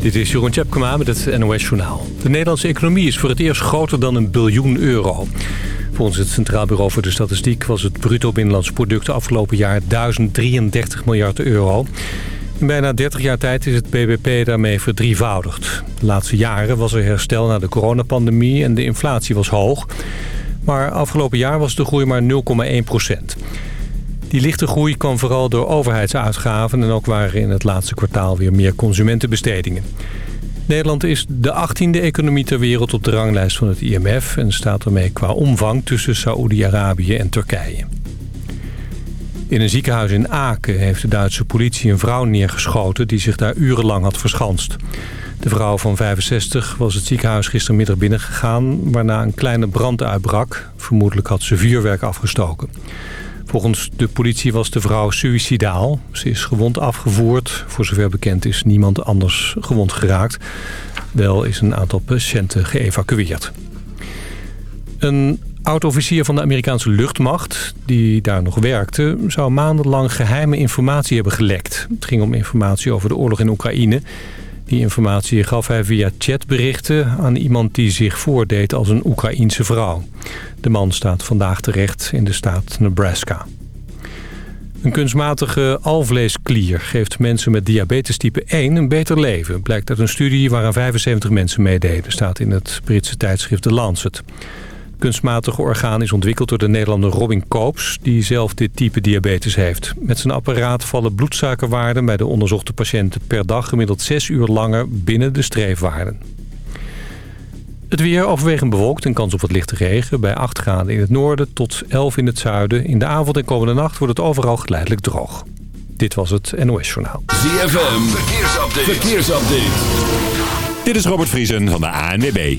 Dit is Jeroen Tjepkema met het NOS Journaal. De Nederlandse economie is voor het eerst groter dan een biljoen euro. Volgens het Centraal Bureau voor de Statistiek was het bruto binnenlands product afgelopen jaar 1033 miljard euro. In bijna 30 jaar tijd is het BBP daarmee verdrievoudigd. De laatste jaren was er herstel na de coronapandemie en de inflatie was hoog. Maar afgelopen jaar was de groei maar 0,1 procent. Die lichte groei kwam vooral door overheidsuitgaven... en ook waren in het laatste kwartaal weer meer consumentenbestedingen. Nederland is de 18e economie ter wereld op de ranglijst van het IMF... en staat ermee qua omvang tussen Saoedi-Arabië en Turkije. In een ziekenhuis in Aken heeft de Duitse politie een vrouw neergeschoten... die zich daar urenlang had verschanst. De vrouw van 65 was het ziekenhuis gistermiddag binnengegaan... waarna een kleine brand uitbrak. Vermoedelijk had ze vuurwerk afgestoken. Volgens de politie was de vrouw suicidaal. Ze is gewond afgevoerd. Voor zover bekend is niemand anders gewond geraakt. Wel is een aantal patiënten geëvacueerd. Een oud-officier van de Amerikaanse luchtmacht, die daar nog werkte... zou maandenlang geheime informatie hebben gelekt. Het ging om informatie over de oorlog in Oekraïne... Die informatie gaf hij via chatberichten aan iemand die zich voordeed als een Oekraïense vrouw. De man staat vandaag terecht in de staat Nebraska. Een kunstmatige alvleesklier geeft mensen met diabetes type 1 een beter leven. Blijkt uit een studie waaraan 75 mensen meededen, staat in het Britse tijdschrift The Lancet kunstmatige orgaan is ontwikkeld door de Nederlander Robin Koops... die zelf dit type diabetes heeft. Met zijn apparaat vallen bloedsuikerwaarden bij de onderzochte patiënten... per dag gemiddeld 6 uur langer binnen de streefwaarden. Het weer overwegend bewolkt en kans op wat lichte regen... bij 8 graden in het noorden tot 11 in het zuiden. In de avond en komende nacht wordt het overal geleidelijk droog. Dit was het NOS Journaal. ZFM, verkeersupdate. verkeersupdate. Dit is Robert Vriesen van de ANWB.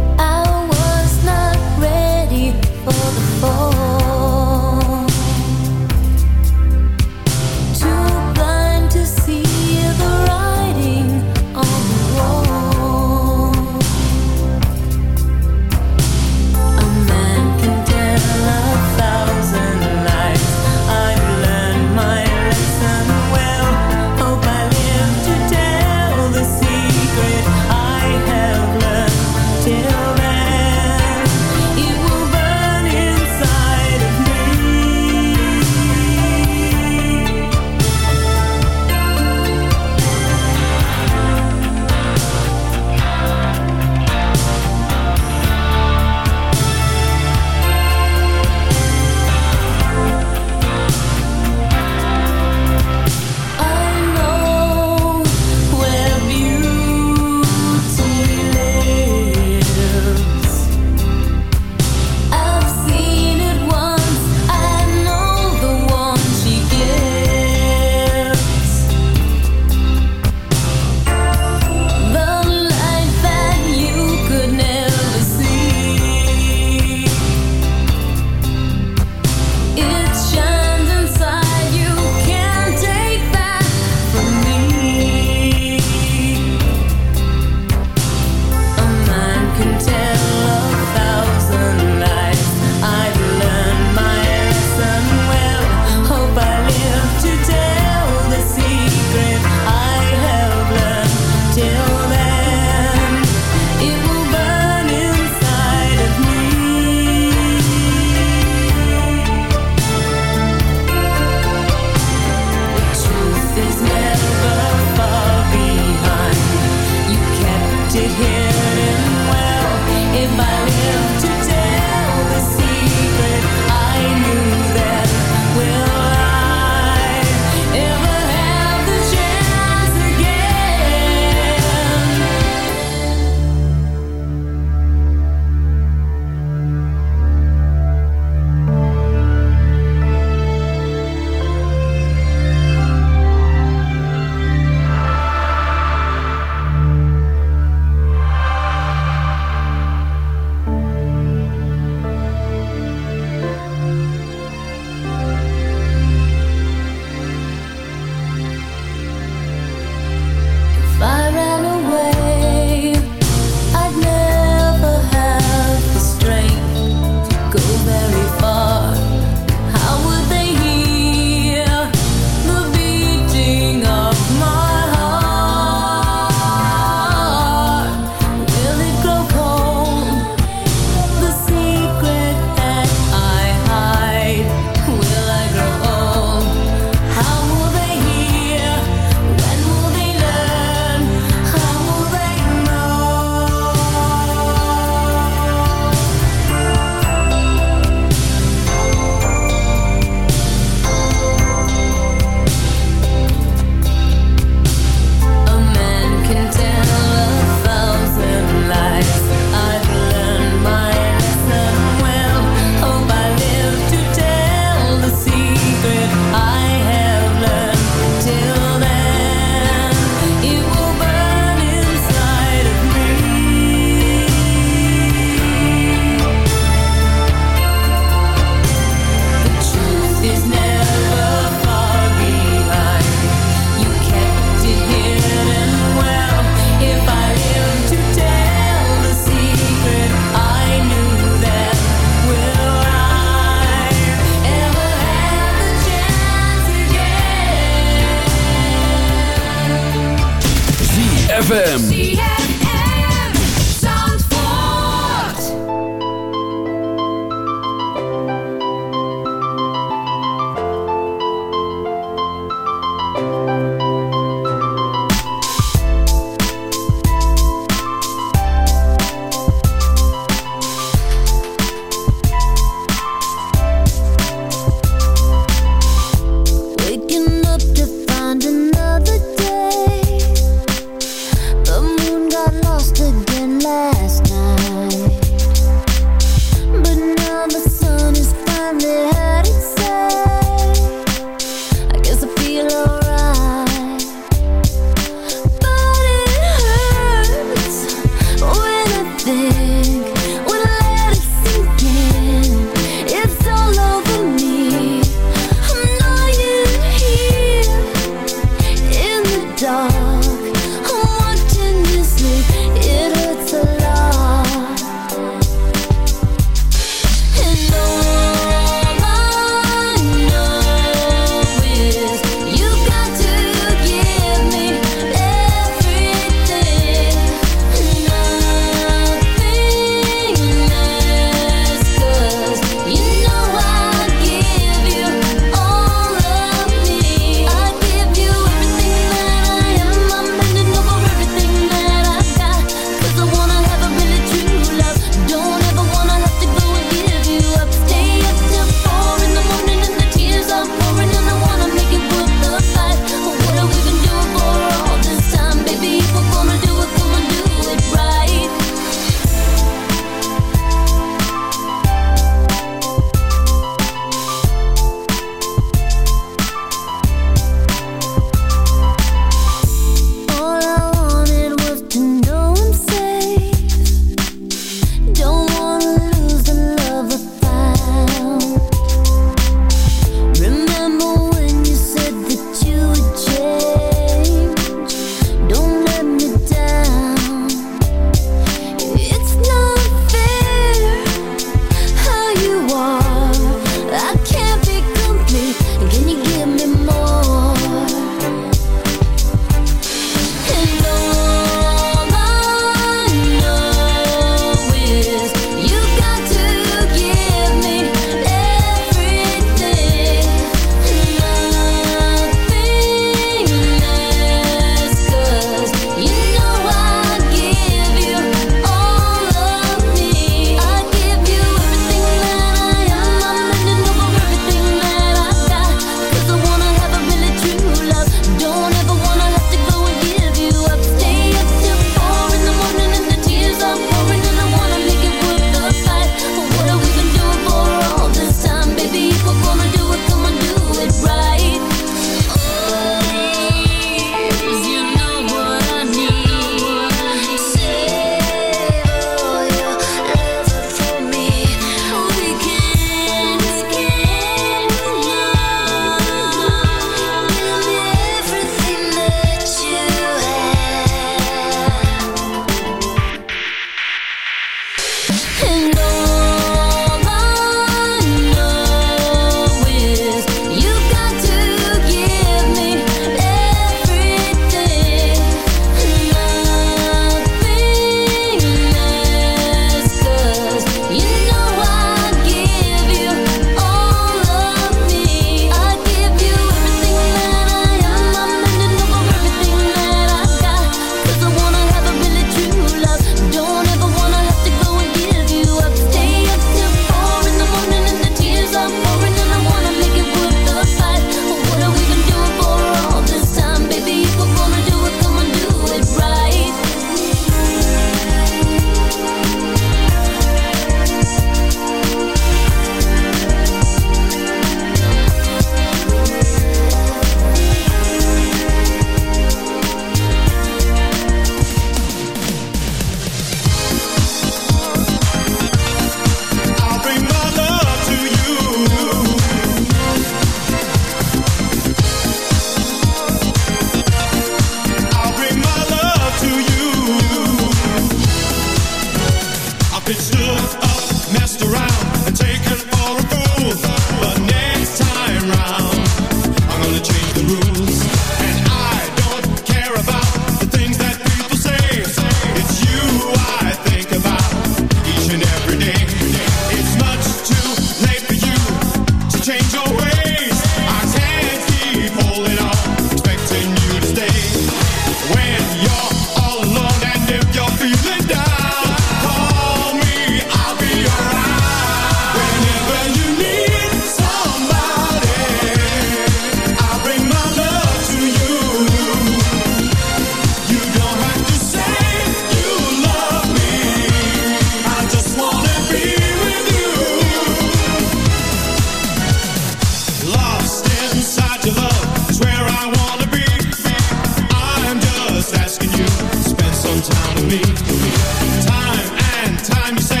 time you say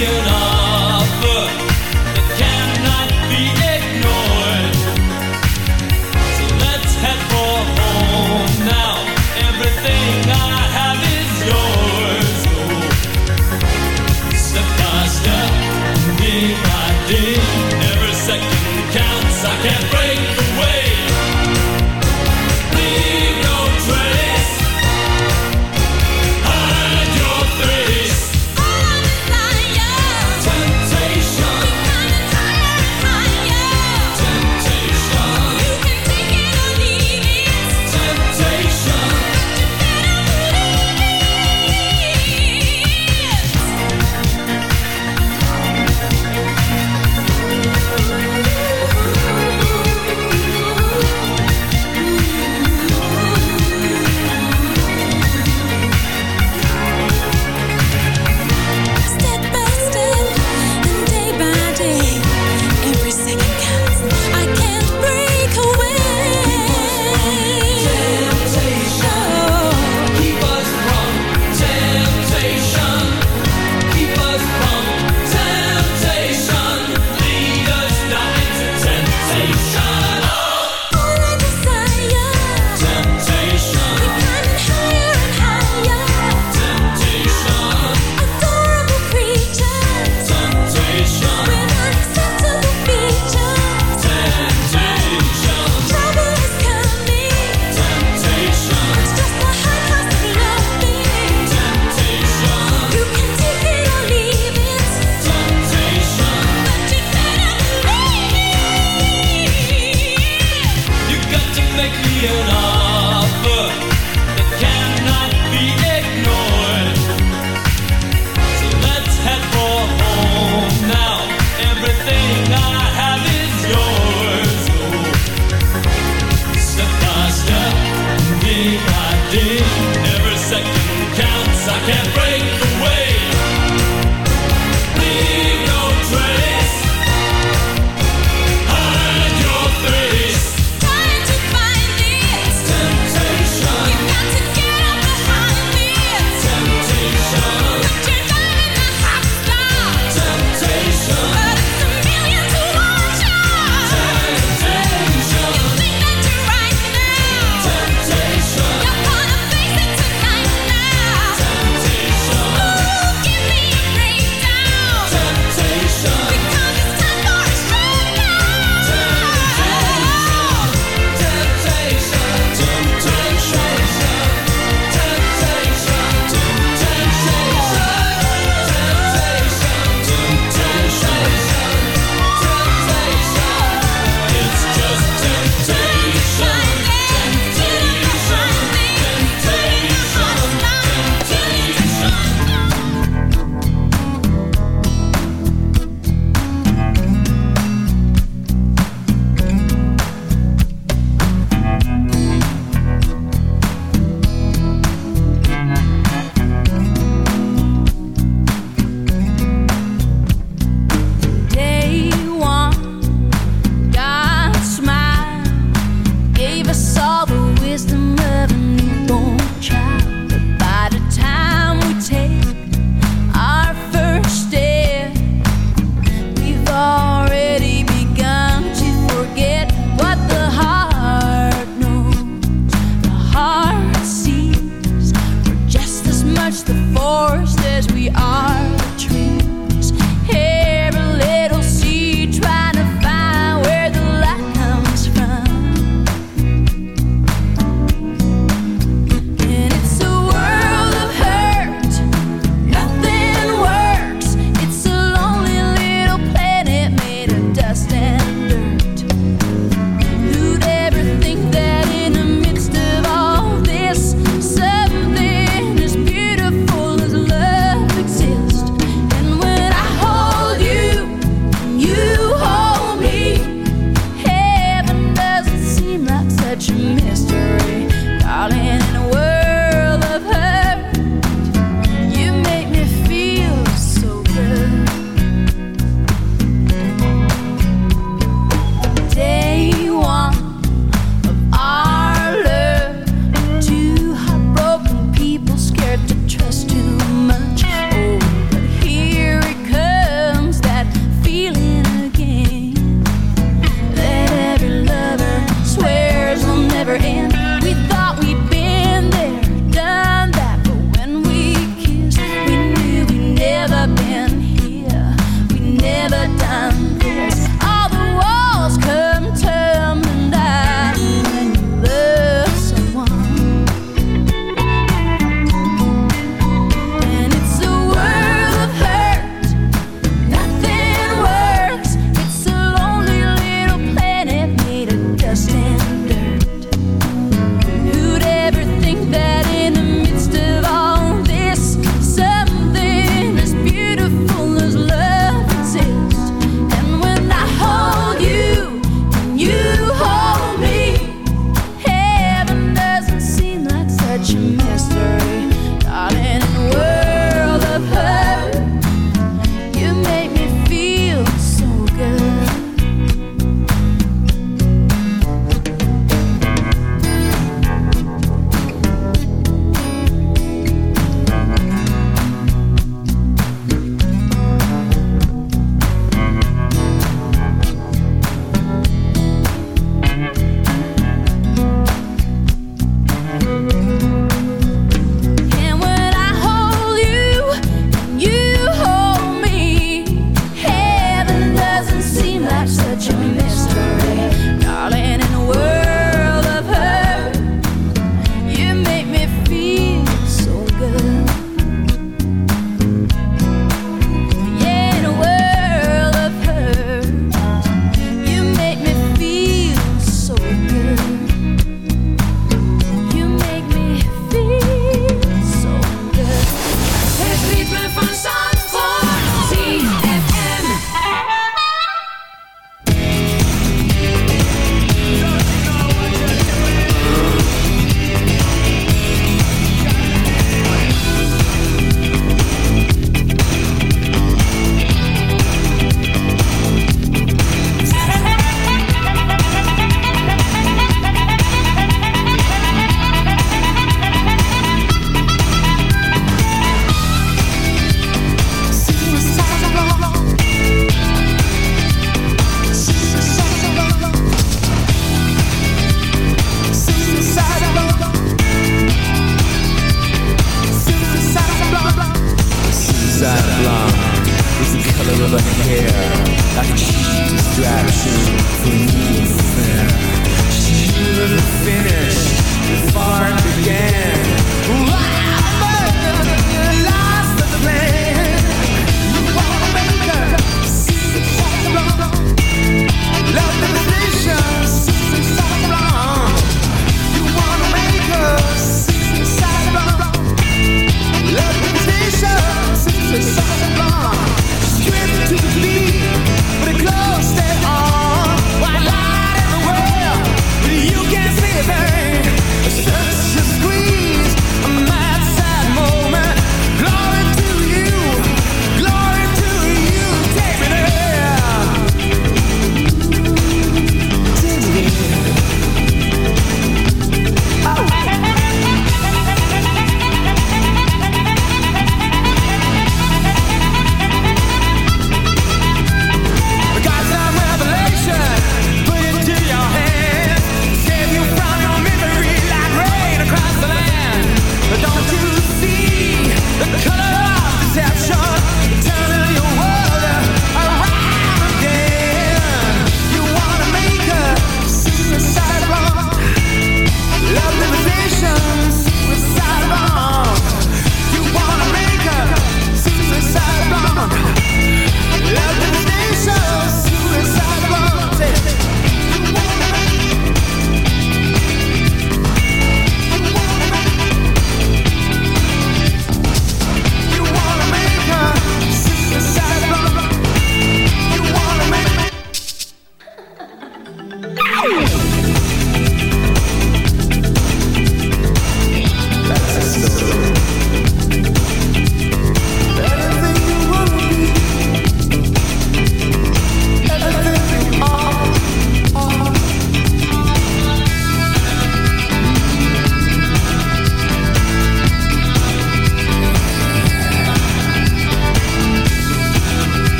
an make me an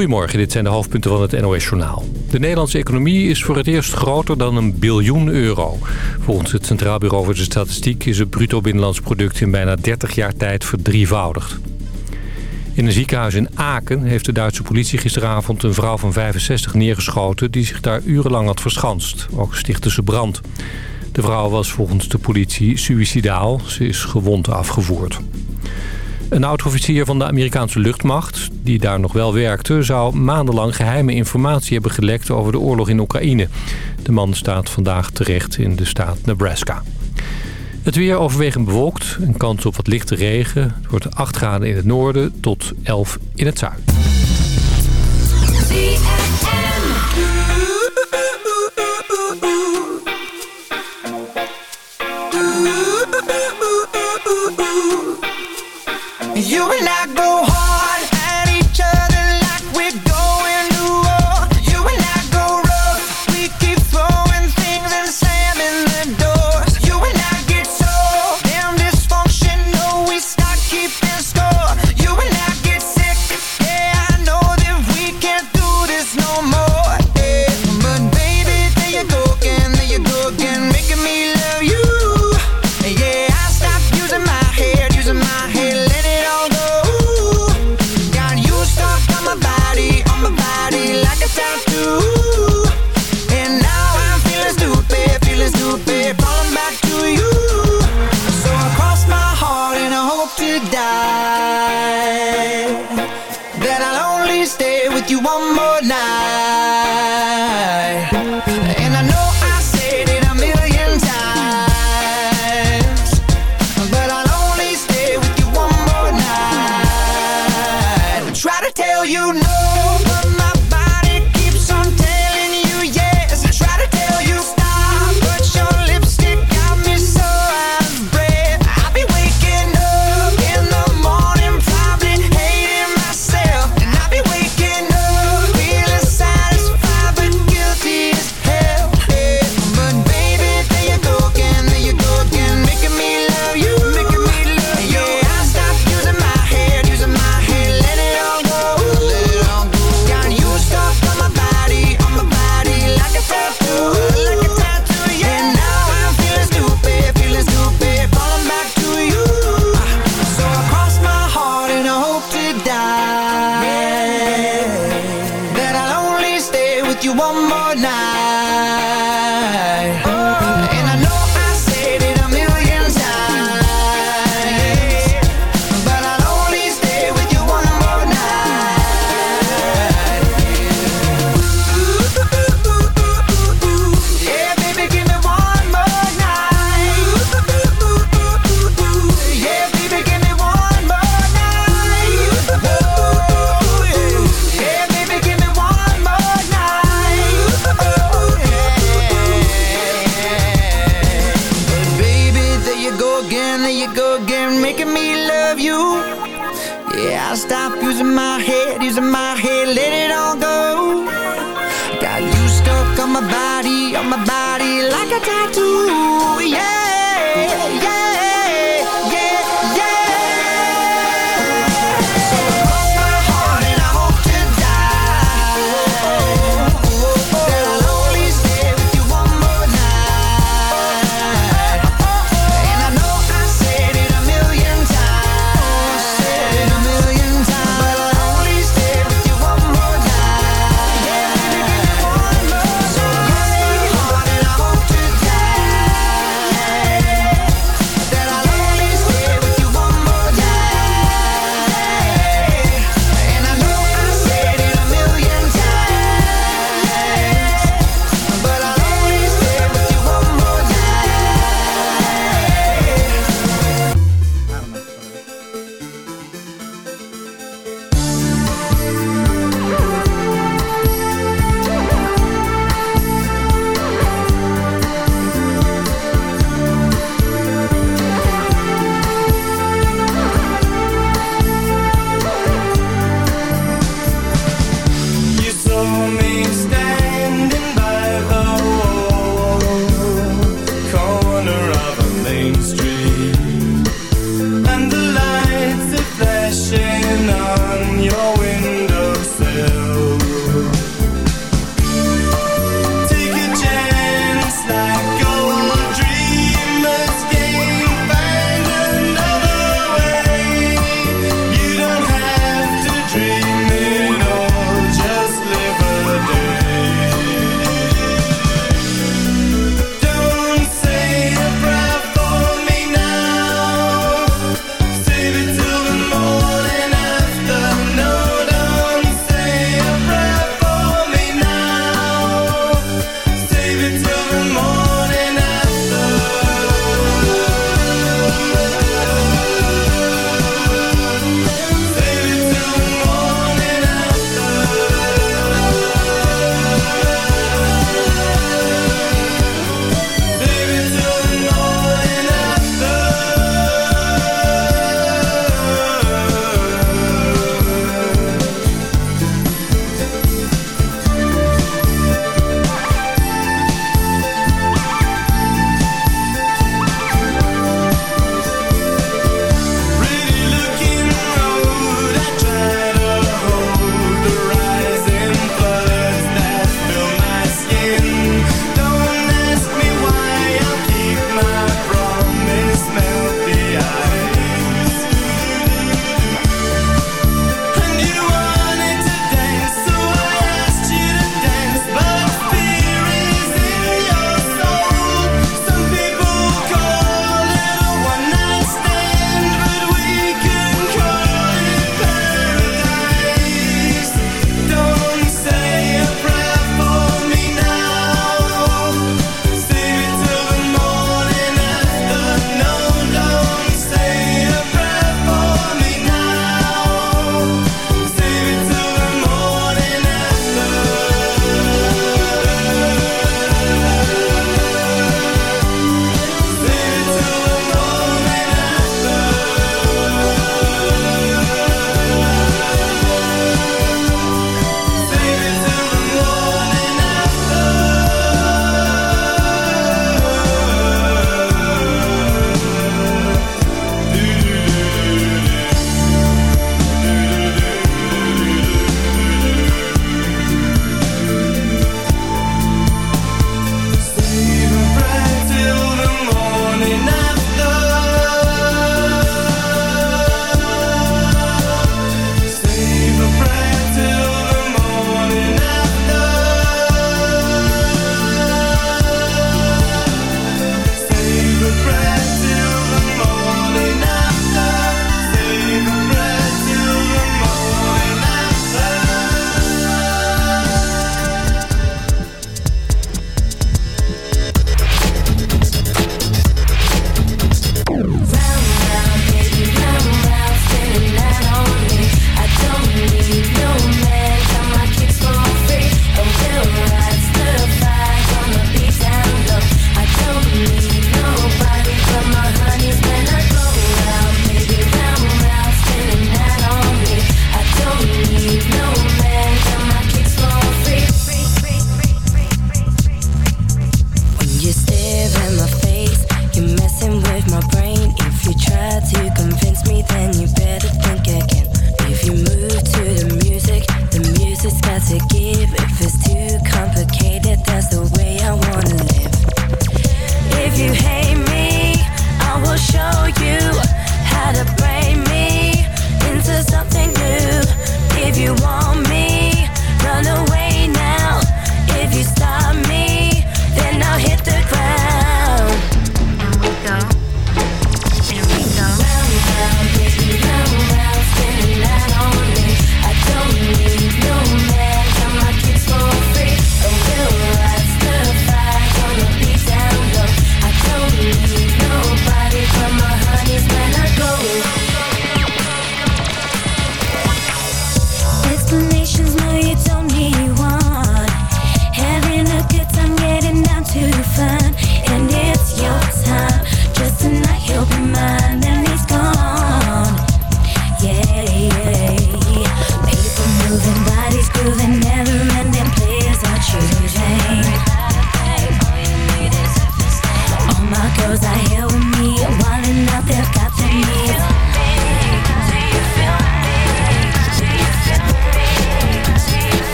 Goedemorgen, dit zijn de hoofdpunten van het NOS-journaal. De Nederlandse economie is voor het eerst groter dan een biljoen euro. Volgens het Centraal Bureau voor de Statistiek is het bruto binnenlands product in bijna 30 jaar tijd verdrievoudigd. In een ziekenhuis in Aken heeft de Duitse politie gisteravond een vrouw van 65 neergeschoten... die zich daar urenlang had verschanst. Ook stichtte ze brand. De vrouw was volgens de politie suïcidaal. Ze is gewond afgevoerd. Een oud-officier van de Amerikaanse luchtmacht, die daar nog wel werkte... zou maandenlang geheime informatie hebben gelekt over de oorlog in Oekraïne. De man staat vandaag terecht in de staat Nebraska. Het weer overwegend bewolkt, een kans op wat lichte regen. Het wordt 8 graden in het noorden tot 11 in het zuiden.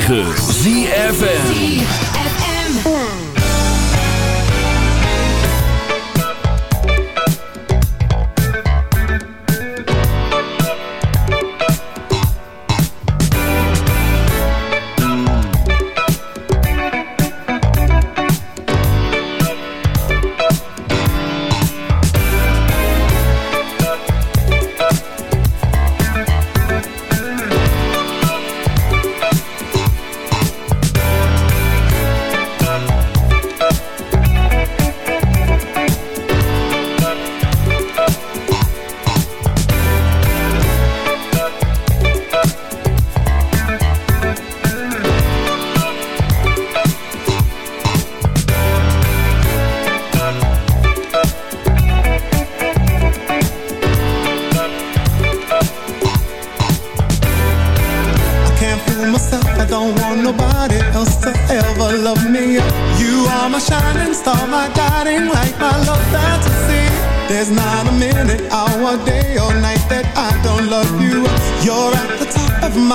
106.9 ZFN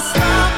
stop.